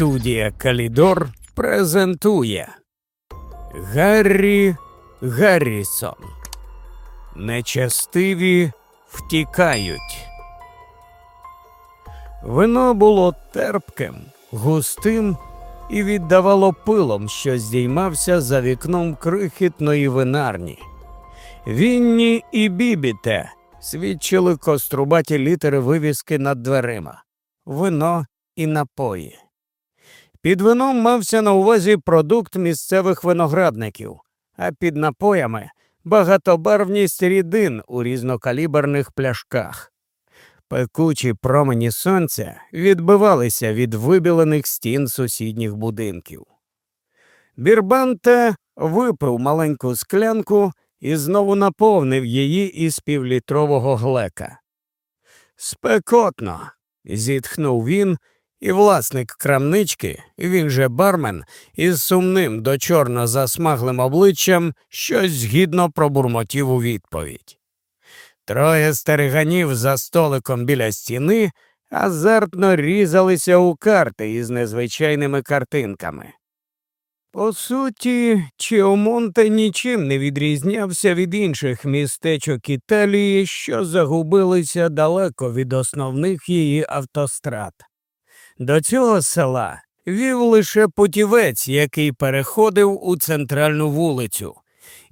Студія Калідор презентує Гаррі Гаррісон. Нечастиві втікають. Вино було терпким, густим і віддавало пилом, що здіймався за вікном крихітної винарні. Вінні і бібіте свідчили кострубаті літери вивіски над дверима, вино і напої. Під вином мався на увазі продукт місцевих виноградників, а під напоями багатобарвність рідин у різнокаліберних пляшках. Пекучі промені сонця відбивалися від вибілених стін сусідніх будинків. Бірбанте випив маленьку склянку і знову наповнив її із півлітрового глека. Спекотно, зітхнув він, і власник крамнички, він же бармен, із сумним до чорно засмаглим обличчям щось згідно пробурмотів у відповідь. Троє стереганів за столиком біля стіни азартно різалися у карти із незвичайними картинками. По суті, Чіомонте нічим не відрізнявся від інших містечок Італії, що загубилися далеко від основних її автострад. До цього села вів лише путівець, який переходив у центральну вулицю,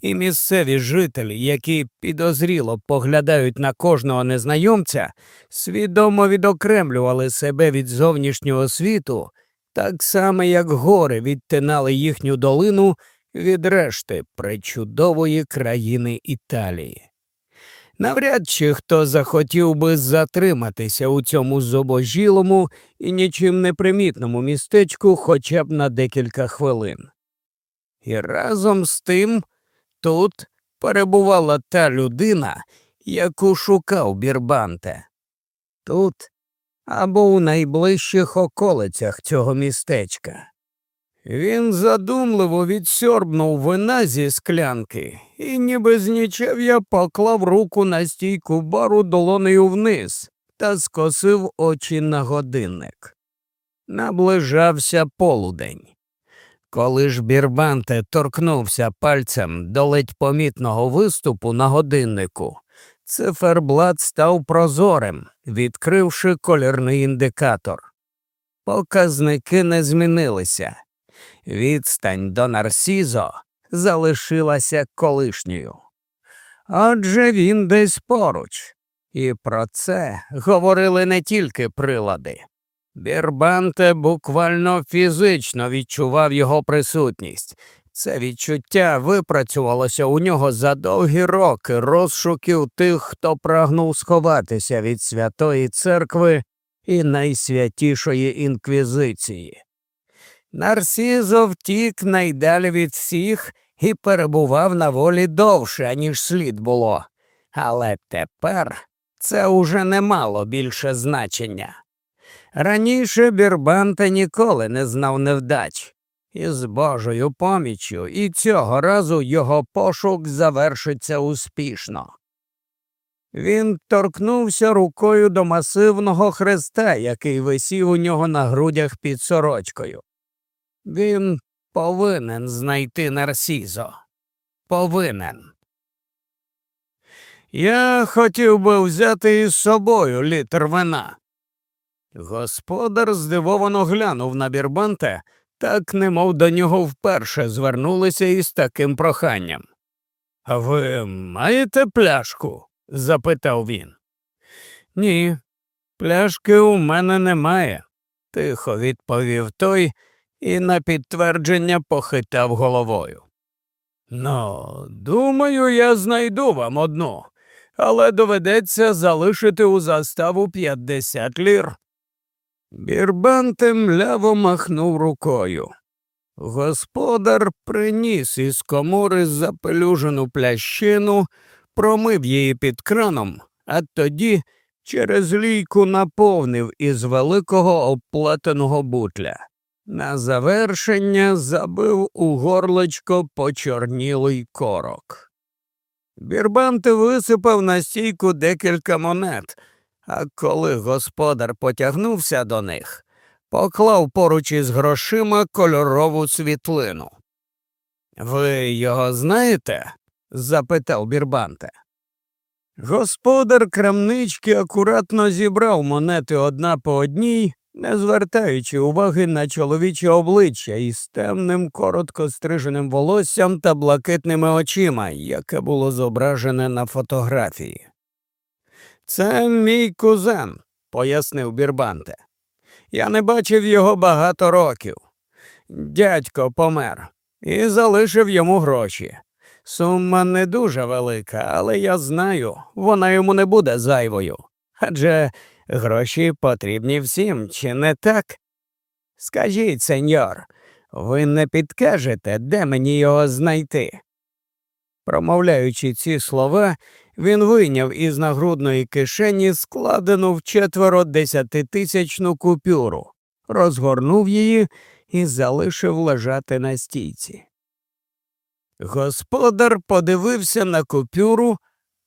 і місцеві жителі, які підозріло поглядають на кожного незнайомця, свідомо відокремлювали себе від зовнішнього світу, так само, як гори відтинали їхню долину від решти причудової країни Італії. Навряд чи хто захотів би затриматися у цьому зобожілому і нічим непримітному містечку хоча б на декілька хвилин. І разом з тим тут перебувала та людина, яку шукав Бірбанте. Тут або у найближчих околицях цього містечка. Він задумливо відсьорбнув вина зі склянки і, ніби з нічев'я поклав руку на стійку бару долонею вниз та скосив очі на годинник. Наближався полудень. Коли ж Бірбанте торкнувся пальцем до ледь помітного виступу на годиннику, циферблат став прозорим, відкривши колірний індикатор. Показники не змінилися. Відстань до Нарсізо залишилася колишньою. Отже він десь поруч, і про це говорили не тільки прилади. Бірбанте буквально фізично відчував його присутність. Це відчуття випрацювалося у нього за довгі роки розшуків тих, хто прагнув сховатися від святої церкви і найсвятішої інквізиції. Нарсізо втік найдалі від всіх і перебував на волі довше, ніж слід було. Але тепер це уже не мало більше значення. Раніше Бірбанта ніколи не знав невдач, і з Божою поміччю і цього разу його пошук завершиться успішно. Він торкнувся рукою до масивного хреста, який висів у нього на грудях під сорочкою. Він повинен знайти Нарсізо. Повинен. Я хотів би взяти із собою літр вина. Господар здивовано глянув на Бірбанте, так немов до нього вперше звернулися із таким проханням. Ви маєте пляшку? запитав він. Ні, пляшки у мене немає, тихо відповів той і на підтвердження похитав головою. Ну, думаю, я знайду вам одну, але доведеться залишити у заставу 50 лір. Бірбанте мляво махнув рукою. Господар приніс із комори запелюжену плящину, промив її під краном, а тоді через лійку наповнив із великого оплетеного бутля. На завершення забив у горлочко почорнілий корок. Бірбанте висипав на стійку декілька монет, а коли господар потягнувся до них, поклав поруч із грошима кольорову світлину. Ви його знаєте? запитав Бірбанте. Господар крамнички акуратно зібрав монети одна по одній, не звертаючи уваги на чоловіче обличчя із темним, коротко стриженим волоссям та блакитними очима, яке було зображене на фотографії. Це мій кузен, пояснив Бірбанте. Я не бачив його багато років. Дядько помер і залишив йому гроші. Сума не дуже велика, але я знаю, вона йому не буде зайвою. Адже гроші потрібні всім, чи не так? Скажіть, сеньор, ви не підкажете, де мені його знайти? Промовляючи ці слова, він вийняв із нагрудної кишені складену в четверо десятитисячну купюру, розгорнув її і залишив лежати на стійці. Господар подивився на купюру,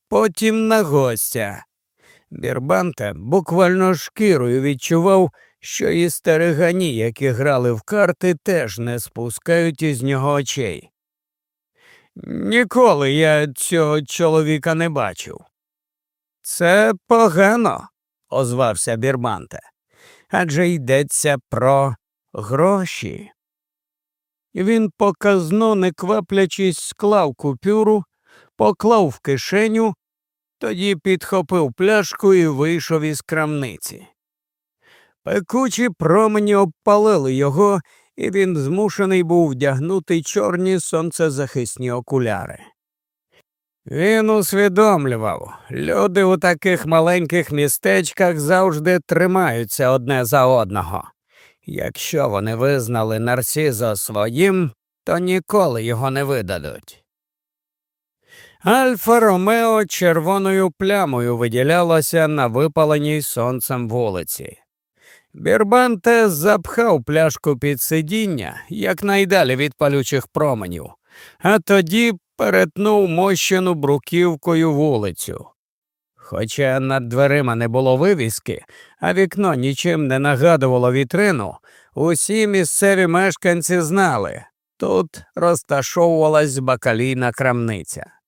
потім на гостя. Бірбанте буквально шкірою відчував, що і стерегані, які грали в карти, теж не спускають із нього очей. Ніколи я цього чоловіка не бачив. Це погано, озвався Бірбанте, адже йдеться про гроші. Він показно, не кваплячись, склав купюру, поклав в кишеню, тоді підхопив пляшку і вийшов із крамниці. Пекучі промені обпалили його, і він змушений був вдягнути чорні сонцезахисні окуляри. Він усвідомлював, люди у таких маленьких містечках завжди тримаються одне за одного. Якщо вони визнали Нарсізо своїм, то ніколи його не видадуть. Альфа Ромео червоною плямою виділялося на випаленій сонцем вулиці. Бірбанте запхав пляшку під сидіння якнайдалі від палючих променів, а тоді перетнув мощену бруківкою вулицю. Хоча над дверима не було вивіски, а вікно нічим не нагадувало вітрину, усі місцеві мешканці знали тут розташовувалась бакалійна крамниця.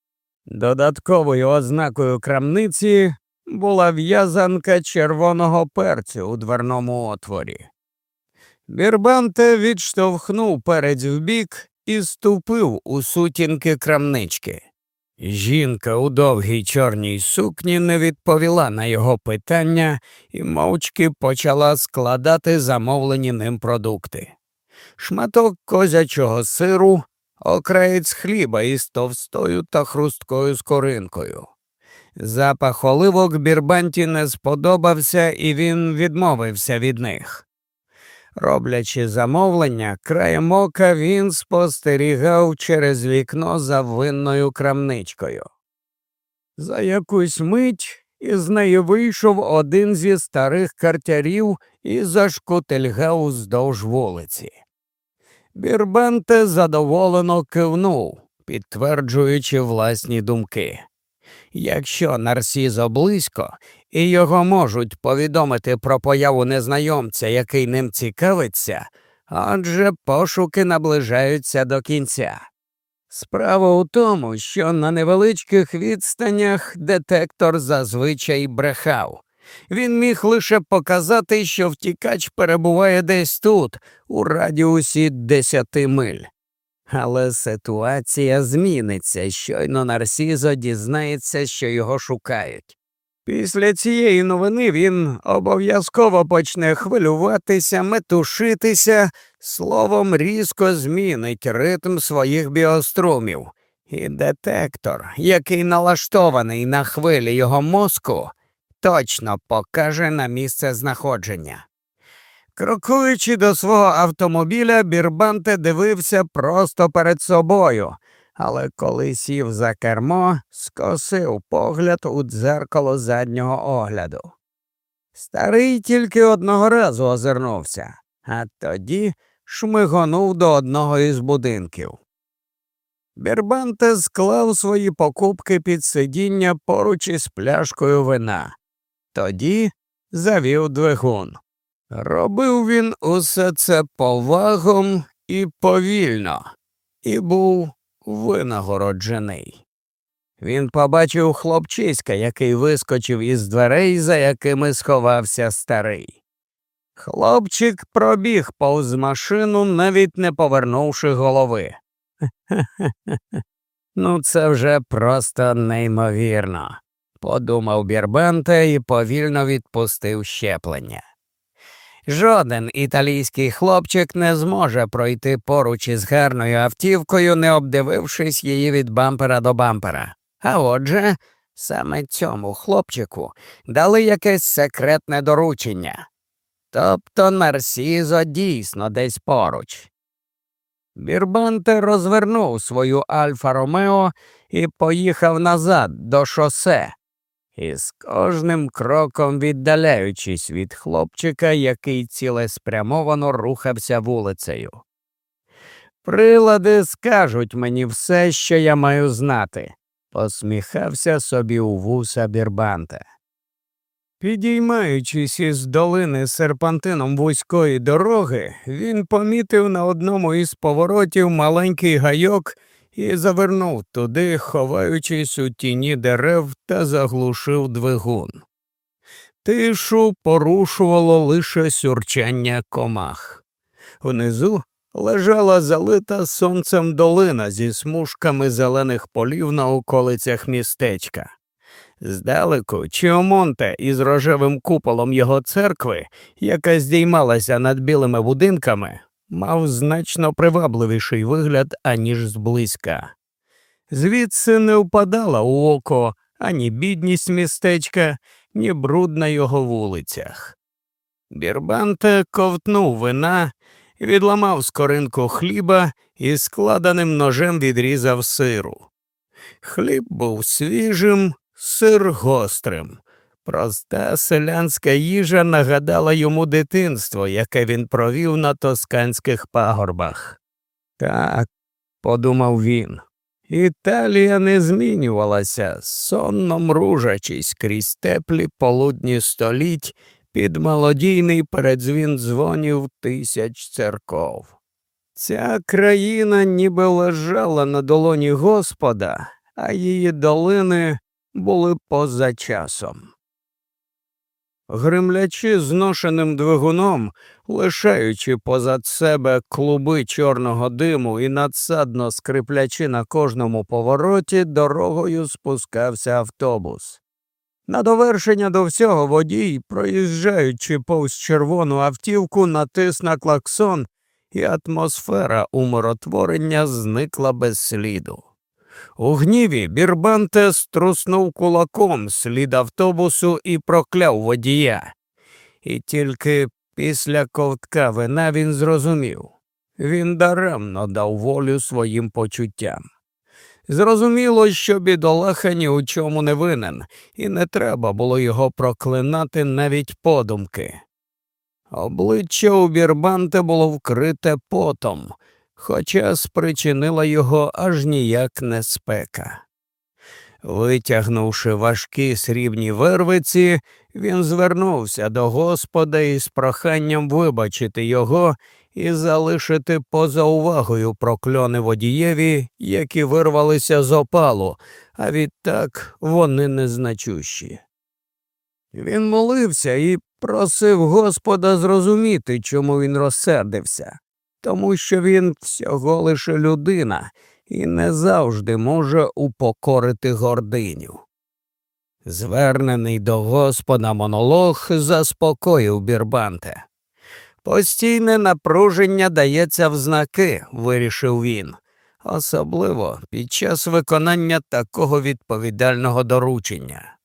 Додатковою ознакою крамниці була в'язанка червоного перцю у дверному отворі. Бірбанте відштовхнув перець вбік і ступив у сутінки крамнички. Жінка у довгій чорній сукні не відповіла на його питання і мовчки почала складати замовлені ним продукти. Шматок козячого сиру, окраєць хліба із товстою та хрусткою скоринкою. Запах оливок Бірбанті не сподобався, і він відмовився від них. Роблячи замовлення, краєм ока він спостерігав через вікно за винною крамничкою. За якусь мить із неї вийшов один зі старих картярів і зашкотельгав уздовж вулиці. Бірбанте задоволено кивнув, підтверджуючи власні думки. Якщо Нарсізо близько і його можуть повідомити про появу незнайомця, який ним цікавиться, адже пошуки наближаються до кінця. Справа у тому, що на невеличких відстанях детектор зазвичай брехав. Він міг лише показати, що втікач перебуває десь тут, у радіусі десяти миль. Але ситуація зміниться, щойно Нарсізо дізнається, що його шукають. Після цієї новини він обов'язково почне хвилюватися, метушитися, словом, різко змінить ритм своїх біострумів, і детектор, який налаштований на хвилі його мозку, точно покаже на місце знаходження. Крокуючи до свого автомобіля, Бірбанте дивився просто перед собою, але коли сів за кермо, скосив погляд у дзеркало заднього огляду. Старий тільки одного разу озирнувся, а тоді шмигонув до одного із будинків. Бірбанте склав свої покупки під сидіння поруч із пляшкою вина, тоді завів двигун. Робив він усе це повагом і повільно, і був винагороджений. Він побачив хлопчиська, який вискочив із дверей, за якими сховався старий. Хлопчик пробіг повз машину, навіть не повернувши голови. Ну, це вже просто неймовірно, подумав Бірбенте і повільно відпустив щеплення. Жоден італійський хлопчик не зможе пройти поруч із гарною автівкою, не обдивившись її від бампера до бампера. А отже, саме цьому хлопчику дали якесь секретне доручення. Тобто Нарсізо дійсно десь поруч. Бірбанте розвернув свою Альфа Ромео і поїхав назад до шосе, і з кожним кроком віддаляючись від хлопчика, який цілеспрямовано рухався вулицею. Прилади скажуть мені все, що я маю знати, посміхався собі у вуса Бірбанте. Підіймаючись із долини серпантином вузької дороги, він помітив на одному із поворотів маленький гайок і завернув туди, ховаючись у тіні дерев та заглушив двигун. Тишу порушувало лише сюрчання комах. Внизу лежала залита сонцем долина зі смужками зелених полів на околицях містечка. Здалеку Чіомонте із рожевим куполом його церкви, яка здіймалася над білими будинками, мав значно привабливіший вигляд, аніж зблизька. Звідси не впадала у око ані бідність містечка, ні бруд на його вулицях. Бірбанте ковтнув вина, відламав скоринку хліба і складеним ножем відрізав сиру. Хліб був свіжим, сир гострим. Проста селянська їжа нагадала йому дитинство, яке він провів на тосканських пагорбах. Так, подумав він, Італія не змінювалася, сонно мружачись крізь теплі полудні століть під мелодійний передзвін дзвонів тисяч церков. Ця країна ніби лежала на долоні Господа, а її долини були поза часом. Гримлячи зношеним двигуном, лишаючи позад себе клуби чорного диму і надсадно скриплячи на кожному повороті, дорогою спускався автобус. На довершення до всього водій, проїжджаючи повз червону автівку, натис на клаксон, і атмосфера умиротворення зникла без сліду. У гніві Бірбанте струснув кулаком слід автобусу і прокляв водія. І тільки після ковтка вина він зрозумів він даремно дав волю своїм почуттям. Зрозуміло, що бідолаха ні у чому не винен, і не треба було його проклинати навіть подумки. Обличчя у Бірбанте було вкрите потом, хоча спричинила його аж ніяк не спека. Витягнувши важкі срібні вервиці, він звернувся до Господа із проханням вибачити його і залишити поза увагою прокльони водієві, які вирвалися з опалу, а відтак вони незначущі. Він молився і просив Господа зрозуміти, чому він розсердився тому що він всього лише людина і не завжди може упокорити гординю. Звернений до Господа монолог заспокоїв Бірбанте. Постійне напруження дається в знаки, вирішив він, особливо під час виконання такого відповідального доручення.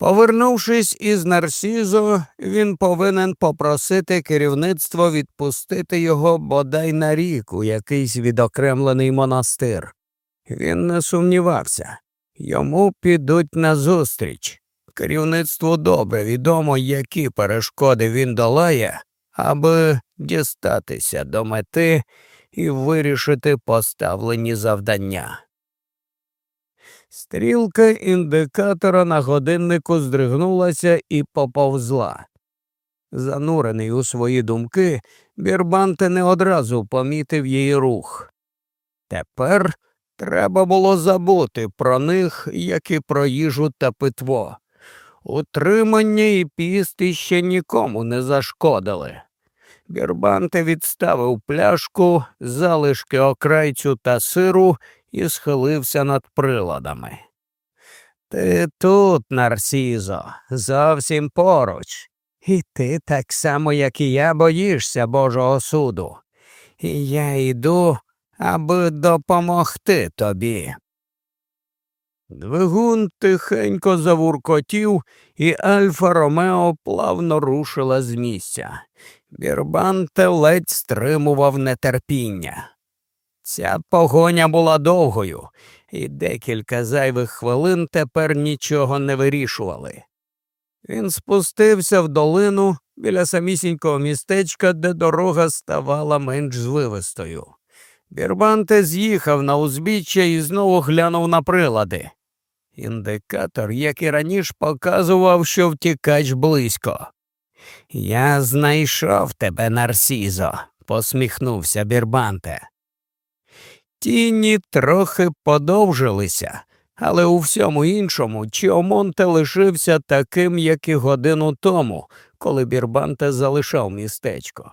Повернувшись із Нарсізо, він повинен попросити керівництво відпустити його бодай на рік у якийсь відокремлений монастир. Він не сумнівався йому підуть назустріч. Керівництву добре відомо, які перешкоди він долає, аби дістатися до мети і вирішити поставлені завдання. Стрілка індикатора на годиннику здригнулася і поповзла. Занурений у свої думки, Бірбанте не одразу помітив її рух. Тепер треба було забути про них, як і про їжу та питво. Утримання і пісти ще нікому не зашкодили. Бірбанте відставив пляшку, залишки окрайцю та сиру і схилився над приладами. Ти тут, Нарсізо, зовсім поруч. І ти так само, як і я, боїшся Божого суду. І я йду, аби допомогти тобі. Двигун тихенько завуркотів, і Альфа Ромео плавно рушила з місця. Бірбанте ледь стримував нетерпіння. Ця погоня була довгою, і декілька зайвих хвилин тепер нічого не вирішували. Він спустився в долину біля самісінького містечка, де дорога ставала менш звивистою. Бірбанте з'їхав на узбіччя і знову глянув на прилади. Індикатор, як і раніше, показував, що втікач близько. Я знайшов тебе, Нарсізо, посміхнувся Бірбанте. Тіні трохи подовжилися, але у всьому іншому Чіомонте лишився таким, як і годину тому, коли Бірбанте залишав містечко.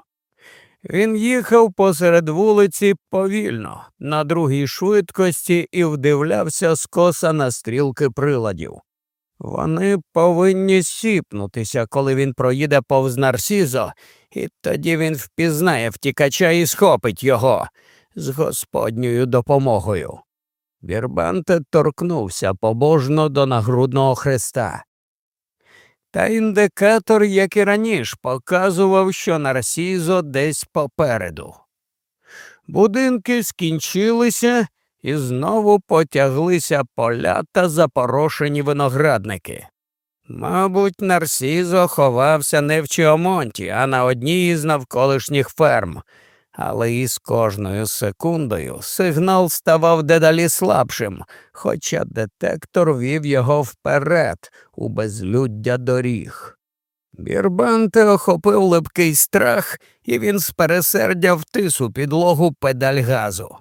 Він їхав посеред вулиці повільно, на другій швидкості і вдивлявся скоса на стрілки приладів. Вони повинні сіпнутися, коли він проїде повз Нарсізо, і тоді він впізнає втікача і схопить його з господньою допомогою. Вірбанте торкнувся побожно до нагрудного хреста. Та індикатор, як і раніше, показував, що Нарсізо десь попереду. Будинки скінчилися і знову потяглися поля та запорошені виноградники. Мабуть, Нарсізо ховався не в Чіомонті, а на одній із навколишніх ферм, але із кожною секундою сигнал ставав дедалі слабшим, хоча детектор вів його вперед у безлюддя доріг. Бірбанте охопив липкий страх, і він з пересердя втис у підлогу педаль газу.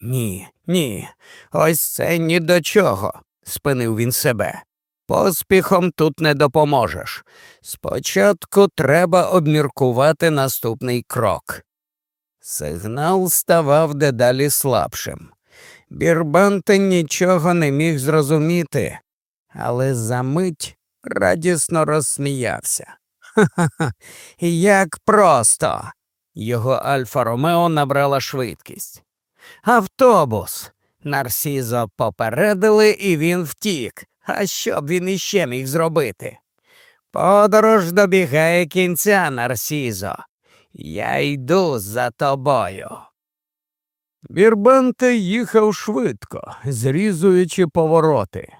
Ні, ні, ось це ні до чого, спинив він себе. Поспіхом тут не допоможеш. Спочатку треба обміркувати наступний крок. Сигнал ставав дедалі слабшим. Бірбанте нічого не міг зрозуміти, але за мить радісно розсміявся. Ха-ха, як просто. Його Альфа Ромео набрала швидкість. Автобус. Нарсізо попередили, і він втік. А що б він іще міг зробити? Подорож добігає кінця, Нарсізо. Я йду за тобою. Бірбанте їхав швидко, зрізуючи повороти.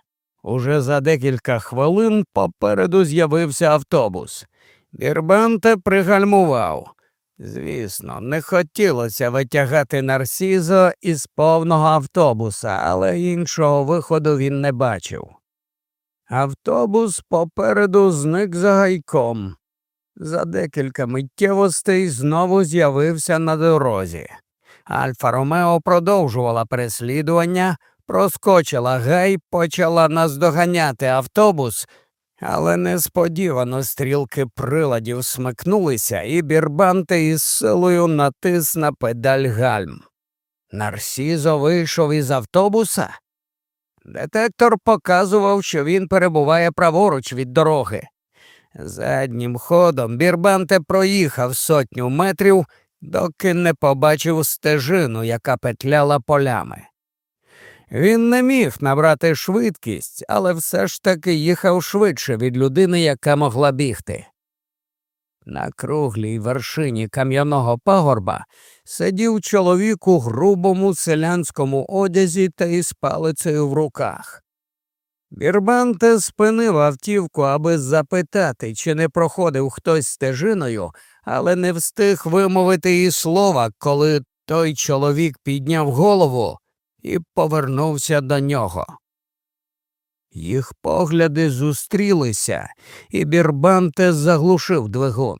Уже за декілька хвилин попереду з'явився автобус. Бірбанте пригальмував. Звісно, не хотілося витягати Нарсізо із повного автобуса, але іншого виходу він не бачив. Автобус попереду зник за гайком. За декілька миттєвостей знову з'явився на дорозі. Альфа Ромео продовжувала переслідування, проскочила гай, почала наздоганяти автобус, але несподівано стрілки приладів смикнулися, і Бірбанте із силою натис на педаль гальм. Нарсізо вийшов із автобуса. Детектор показував, що він перебуває праворуч від дороги. Заднім ходом Бірбанте проїхав сотню метрів, доки не побачив стежину, яка петляла полями. Він не міг набрати швидкість, але все ж таки їхав швидше від людини, яка могла бігти. На круглій вершині кам'яного пагорба сидів чоловік у грубому селянському одязі та із палицею в руках. Бірбанте спинив автівку, аби запитати, чи не проходив хтось стежиною, але не встиг вимовити і слова, коли той чоловік підняв голову і повернувся до нього. Їх погляди зустрілися, і Бірбанте заглушив двигун.